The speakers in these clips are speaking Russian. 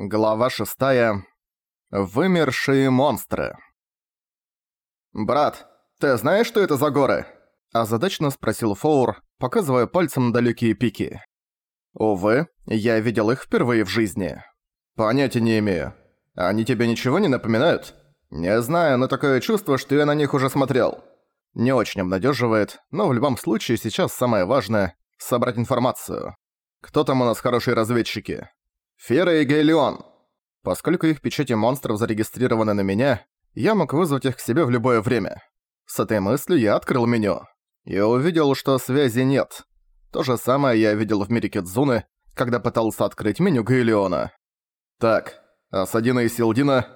Глава шестая. Вымершие монстры. «Брат, ты знаешь, что это за горы?» Озадачно спросил Фоур, показывая пальцем далекие пики. «Увы, я видел их впервые в жизни. Понятия не имею. Они тебе ничего не напоминают?» «Не знаю, но такое чувство, что я на них уже смотрел». Не очень обнадеживает, но в любом случае сейчас самое важное — собрать информацию. Кто там у нас хорошие разведчики? Фера и Гейлион. Поскольку их печати монстров зарегистрированы на меня, я мог вызвать их к себе в любое время. С этой мыслью я открыл меню. И увидел, что связи нет. То же самое я видел в мире Кидзуны, когда пытался открыть меню Гейлиона. Так, Асадина и Силдина...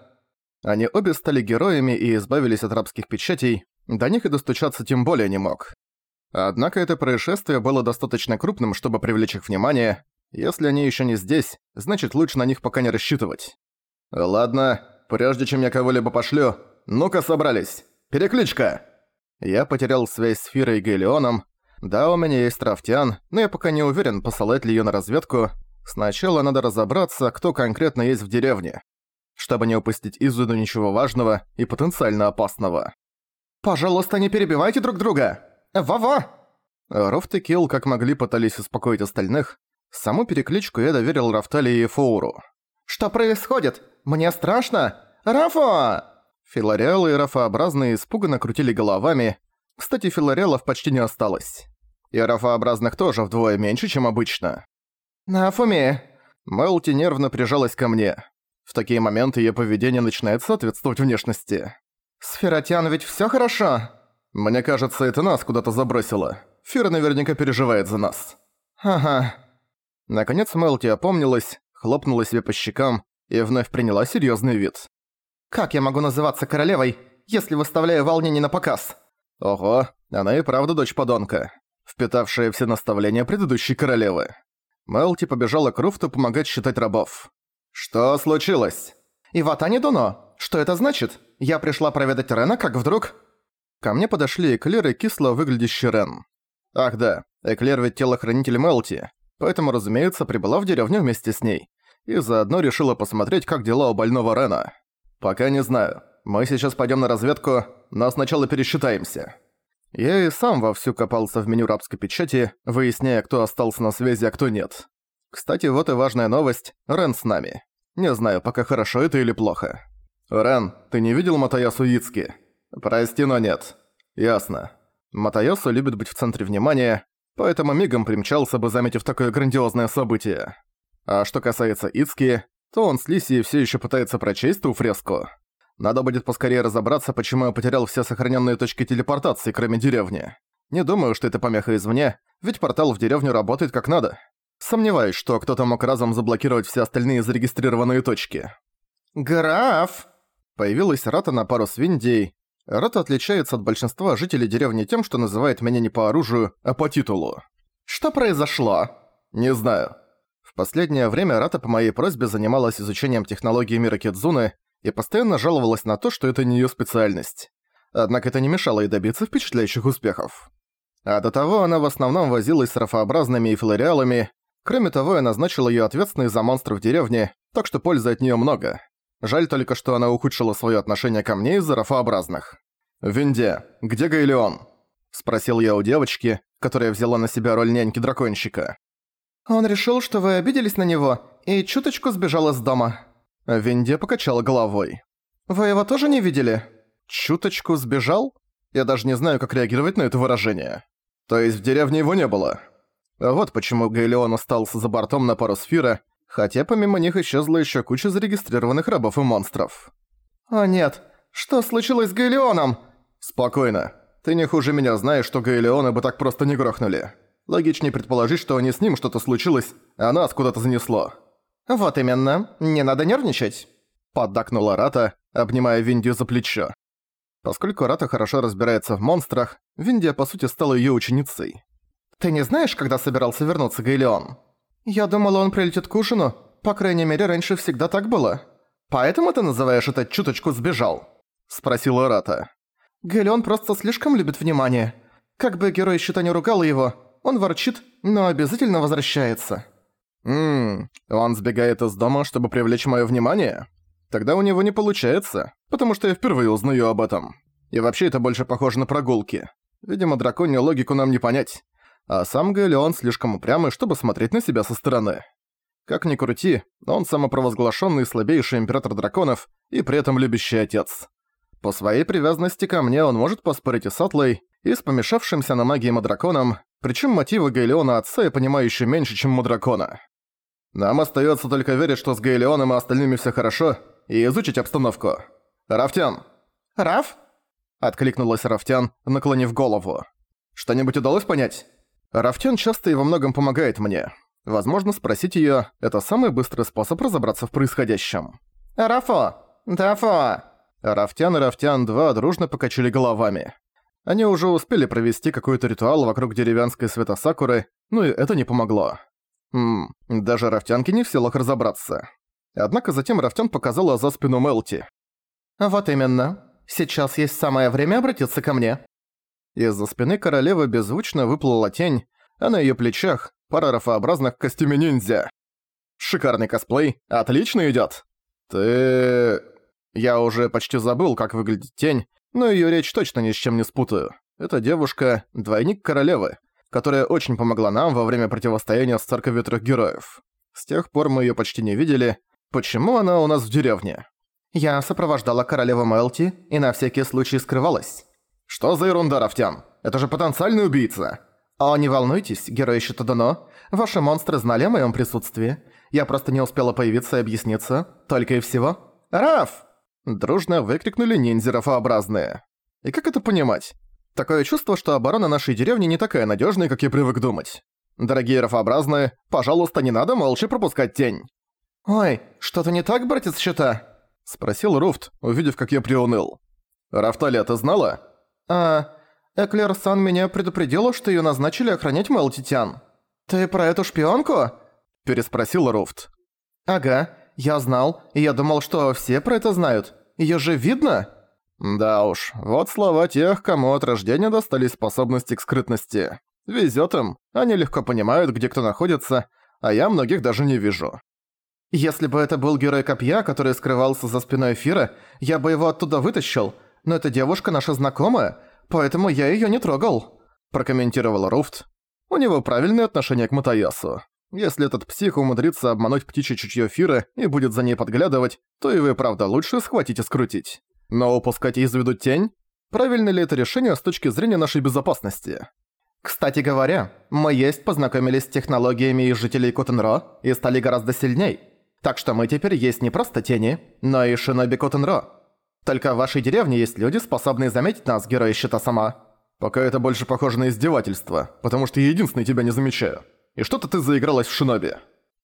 Они обе стали героями и избавились от рабских печатей, до них и достучаться тем более не мог. Однако это происшествие было достаточно крупным, чтобы привлечь их внимание. Если они еще не здесь, значит лучше на них пока не рассчитывать. Ладно, прежде чем я кого-либо пошлю, ну-ка собрались. Перекличка! Я потерял связь с Фирой и Гелионом. Да, у меня есть Рафтиан, но я пока не уверен, посылать ли ее на разведку. Сначала надо разобраться, кто конкретно есть в деревне, чтобы не упустить из виду ничего важного и потенциально опасного. «Пожалуйста, не перебивайте друг друга!» «Во-во!» Рофт и Килл как могли пытались успокоить остальных. Саму перекличку я доверил Рафталии и Фоуру. «Что происходит? Мне страшно! Рафа!» Филариалы и рафообразные испуганно крутили головами. Кстати, филариалов почти не осталось. И рафообразных тоже вдвое меньше, чем обычно. «Нафуми!» Мелти нервно прижалась ко мне. В такие моменты ее поведение начинает соответствовать внешности. «Сферотян, ведь всё хорошо?» «Мне кажется, это нас куда-то забросило. Фира наверняка переживает за нас». «Ага». Наконец Мелти опомнилась, хлопнула себе по щекам и вновь приняла серьёзный вид. «Как я могу называться королевой, если выставляю волнение на показ?» Ого, она и правда дочь подонка, впитавшая все наставления предыдущей королевы. Мелти побежала к Руфту помогать считать рабов. «Что случилось?» «Иватани Дуно, что это значит? Я пришла проведать Рена, как вдруг...» Ко мне подошли Эклер и кисло выглядящий Рен. Ах да, Эклер ведь телохранитель Мелти, поэтому, разумеется, прибыла в деревню вместе с ней. И заодно решила посмотреть, как дела у больного Рена. Пока не знаю. Мы сейчас пойдем на разведку, но сначала пересчитаемся. Я и сам вовсю копался в меню рабской печати, выясняя, кто остался на связи, а кто нет. Кстати, вот и важная новость. Рен с нами. Не знаю, пока хорошо это или плохо. Рен, ты не видел Матаясу Ицки? «Прости, но нет». «Ясно. Матайосу любит быть в центре внимания, поэтому мигом примчался бы, заметив такое грандиозное событие. А что касается Ицки, то он с Лисией все еще пытается прочесть ту фреску. Надо будет поскорее разобраться, почему я потерял все сохраненные точки телепортации, кроме деревни. Не думаю, что это помеха извне, ведь портал в деревню работает как надо. Сомневаюсь, что кто-то мог разом заблокировать все остальные зарегистрированные точки. «Граф!» Появилась Рата на пару с Виндией, Рата отличается от большинства жителей деревни тем, что называет меня не по оружию, а по титулу. Что произошло? Не знаю. В последнее время Рата по моей просьбе занималась изучением технологии мира Кидзуны и постоянно жаловалась на то, что это не её специальность. Однако это не мешало ей добиться впечатляющих успехов. А до того она в основном возилась с рафообразными и филариалами. Кроме того, я назначил её ответственной за монстров деревни, так что пользы от неё много. Жаль только, что она ухудшила своё отношение ко мне из-за рафообразных. «Винде, где Гайлеон?» – спросил я у девочки, которая взяла на себя роль няньки-драконщика. «Он решил, что вы обиделись на него, и чуточку сбежал из дома». Винде покачала головой. «Вы его тоже не видели?» «Чуточку сбежал?» Я даже не знаю, как реагировать на это выражение. То есть в деревне его не было. Вот почему Гайлеон остался за бортом на пару сфера, хотя помимо них исчезла еще куча зарегистрированных рабов и монстров. «О нет, что случилось с Гаэлеоном?» «Спокойно. Ты не хуже меня знаешь, что Гаэлеона бы так просто не грохнули. Логичнее предположить, что не с ним что-то случилось, а нас куда-то занесло». «Вот именно. Не надо нервничать», — поддакнула Рата, обнимая Виндию за плечо. Поскольку Рата хорошо разбирается в монстрах, Виндия по сути стала её ученицей. «Ты не знаешь, когда собирался вернуться Гаэлеон?» «Я думала, он прилетит к ужину. По крайней мере, раньше всегда так было. Поэтому ты называешь это чуточку сбежал?» Спросила Рата. Гелион просто слишком любит внимание. Как бы герой щита не ругал его, он ворчит, но обязательно возвращается. Ммм, он сбегает из дома, чтобы привлечь моё внимание? Тогда у него не получается, потому что я впервые узнаю об этом. И вообще это больше похоже на прогулки. Видимо, драконью логику нам не понять. А сам Гаэлеон слишком упрямый, чтобы смотреть на себя со стороны. Как ни крути, он самопровозглашенный слабейший император драконов и при этом любящий отец. По своей привязанности ко мне он может поспорить и с Атлой, и с помешавшимся на магии Мадраконом, причем мотивы Гаэлеона отца я понимаю еще меньше, чем Мадракона. Нам остается только верить, что с Гаэлеоном и остальными все хорошо, и изучить обстановку. Рафтян. «Раф?» Откликнулась Рафтян, наклонив голову. «Что-нибудь удалось понять?» Рафтян часто и во многом помогает мне. Возможно, спросить её – это самый быстрый способ разобраться в происходящем. «Рафо! Дафо!» Рафтян и Рафтян-2 дружно покачали головами. Они уже успели провести какой-то ритуал вокруг деревянской светосакуры, ну и это не помогло. Ммм, даже Рафтянки не в силах разобраться. Однако затем Рафтян показала за спину Мелти. «Вот именно. Сейчас есть самое время обратиться ко мне». Из-за спины королевы беззвучно выплыла тень, а на её плечах пара рафообразных костюме ниндзя. Шикарный косплей, отлично идёт. Ты... Я уже почти забыл, как выглядит тень, но её речь точно ни с чем не спутаю. Эта девушка — двойник королевы, которая очень помогла нам во время противостояния с церковью трех героев. С тех пор мы её почти не видели. Почему она у нас в деревне? Я сопровождала королеву Мэлти и на всякий случай скрывалась. Что за ерунда, Рафтян? Это же потенциальный убийца. «О, не волнуйтесь, герой Щитодано. Ваши монстры знали о моем присутствии. Я просто не успела появиться и объясниться. Только и всего». «Раф!» Дружно выкрикнули ниндзя-рафообразные. И как это понимать? Такое чувство, что оборона нашей деревни не такая надежная, как я привык думать. Дорогие рафообразные, пожалуйста, не надо молча пропускать тень. «Ой, что-то не так, братец Щита?» Спросил Руфт, увидев, как я приуныл. «Рафталия, ты знала?» «А, Эклер-сан меня предупредила, что её назначили охранять Мэлтитян. Ты про эту шпионку?» Переспросил Руфт. «Ага, я знал, и я думал, что все про это знают. Её же видно?» Да уж, вот слова тех, кому от рождения достались способности к скрытности. Везёт им, они легко понимают, где кто находится, а я многих даже не вижу. Если бы это был герой Копья, который скрывался за спиной Эфира, я бы его оттуда вытащил, но эта девушка наша знакомая, поэтому я её не трогал», – прокомментировал Руфт. У него правильное отношение к Матаясу. Если этот псих умудрится обмануть птичье чутьё Фира и будет за ней подглядывать, то его и правда лучше схватить и скрутить. Но упускать из виду тень? Правильно ли это решение с точки зрения нашей безопасности? Кстати говоря, мы есть познакомились с технологиями и жителей Котенро и стали гораздо сильней. Так что мы теперь есть не просто тени, но и шиноби Котенро. Только в вашей деревне есть люди, способные заметить нас, герои щита сама. Пока это больше похоже на издевательство, потому что я единственный тебя не замечаю. И что-то ты заигралась в шиноби.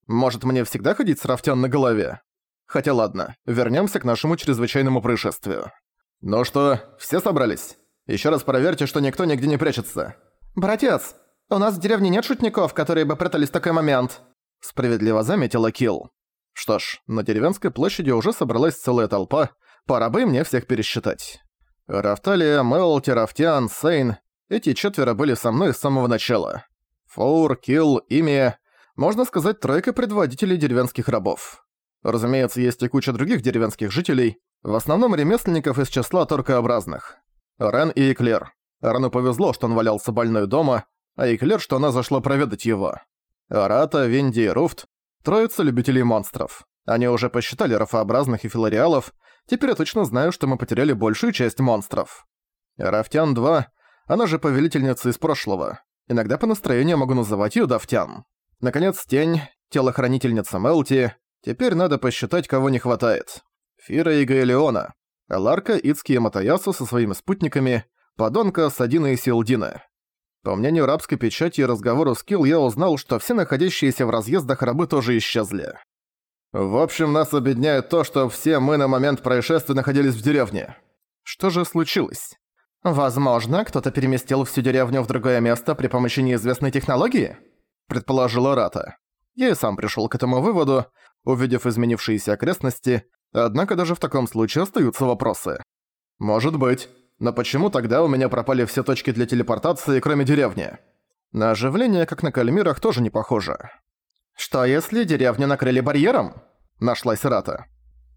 Может, мне всегда ходить с рафтян на голове? Хотя ладно, вернемся к нашему чрезвычайному происшествию. Ну что, все собрались? Еще раз проверьте, что никто нигде не прячется. «Братец, у нас в деревне нет шутников, которые бы прятались в такой момент», справедливо заметила Килл. Что ж, на деревенской площади уже собралась целая толпа, Пора бы мне всех пересчитать. Рафталия, Мелти, Рафтиан, Сейн – эти четверо были со мной с самого начала. Фоур, Килл, Ими – можно сказать, тройка предводителей деревенских рабов. Разумеется, есть и куча других деревенских жителей, в основном ремесленников из числа торкообразных. Рен и Эклер. Рену повезло, что он валялся больной дома, а Эклер, что она зашла проведать его. Арата, Винди и Руфт – троица любителей монстров. Они уже посчитали рафообразных и филариалов – Теперь я точно знаю, что мы потеряли большую часть монстров. Рафтян-2, она же повелительница из прошлого. Иногда по настроению могу называть её Дафтян. Наконец, Тень, телохранительница Мелти. Теперь надо посчитать, кого не хватает. Фира и Гаэлеона. Ларка, Ицки и Матаясу со своими спутниками. Подонка, Садина и Силдина. По мнению рабской печати и разговору с Килл, я узнал, что все находящиеся в разъездах рабы тоже исчезли. В общем, нас объединяет то, что все мы на момент происшествия находились в деревне. Что же случилось? Возможно, кто-то переместил всю деревню в другое место при помощи неизвестной технологии? Предположила Рата. Я и сам пришёл к этому выводу, увидев изменившиеся окрестности, однако даже в таком случае остаются вопросы. Может быть. Но почему тогда у меня пропали все точки для телепортации, кроме деревни? На оживление, как на Кальмирах, тоже не похоже. «Что если деревню накрыли барьером?» – нашлась Рата.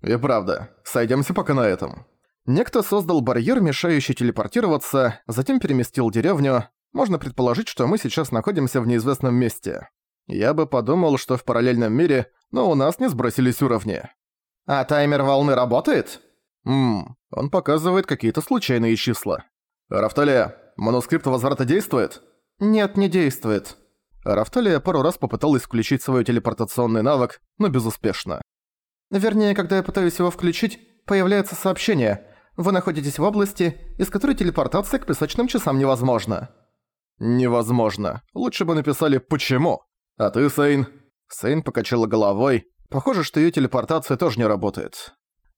«И правда, сойдёмся пока на этом». Некто создал барьер, мешающий телепортироваться, затем переместил деревню. Можно предположить, что мы сейчас находимся в неизвестном месте. Я бы подумал, что в параллельном мире, но у нас не сбросились уровни. А таймер волны работает? Ммм, он показывает какие-то случайные числа. Рафталия, манускрипт возврата действует? Нет, не действует. Рафталия пару раз попыталась включить свой телепортационный навык, но безуспешно. Вернее, когда я пытаюсь его включить, появляется сообщение вы находитесь в области, из которой телепортация к песочным часам невозможна». «Невозможно. Лучше бы написали «почему». А ты, Сейн?» Сейн покачала головой. Похоже, что её телепортация тоже не работает.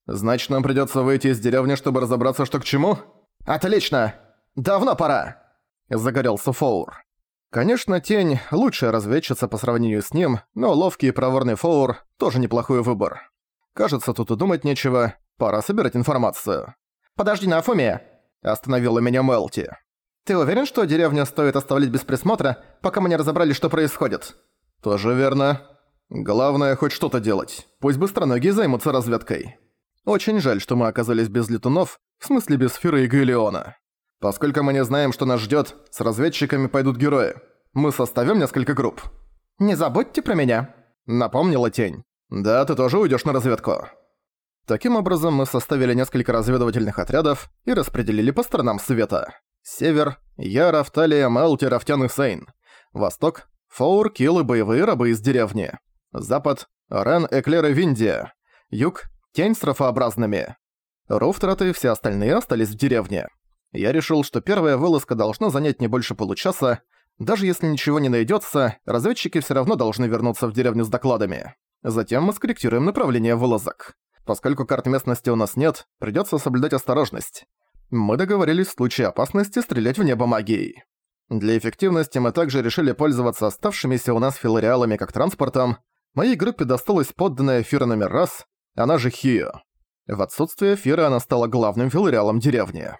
«Значит, нам придётся выйти из деревни, чтобы разобраться, что к чему?» «Отлично! Давно пора!» Загорелся Фоур. Конечно, Тень – лучшая разведчица по сравнению с ним, но ловкий и проворный Фоур – тоже неплохой выбор. Кажется, тут и думать нечего, пора собирать информацию. «Подожди, Нафуми!» – остановила меня Мелти. «Ты уверен, что деревню стоит оставлять без присмотра, пока мы не разобрали, что происходит?» «Тоже верно. Главное, хоть что-то делать. Пусть быстроногие займутся разведкой. Очень жаль, что мы оказались без летунов, в смысле без Фира и Галеона. Поскольку мы не знаем, что нас ждёт, с разведчиками пойдут герои. Мы составим несколько групп». «Не забудьте про меня», — напомнила Тень. «Да, ты тоже уйдёшь на разведку». Таким образом, мы составили несколько разведывательных отрядов и распределили по сторонам света. Север – я, Рафталия, Мелти, Рафтян и Сейн. Восток – Фоур, Килл и боевые рабы из деревни. Запад – Рен, Эклер и Виндия. Юг – Тень с рафообразными. Руфтрат и все остальные остались в деревне. Я решил, что первая вылазка должна занять не больше получаса. Даже если ничего не найдется, разведчики все равно должны вернуться в деревню с докладами. Затем мы скорректируем направление вылазок. Поскольку карт местности у нас нет, придётся соблюдать осторожность. Мы договорились в случае опасности стрелять в небо магией. Для эффективности мы также решили пользоваться оставшимися у нас филариалами как транспортом. Моей группе досталась подданная Фира номер раз, она же Хио. В отсутствие Фира она стала главным филариалом деревни.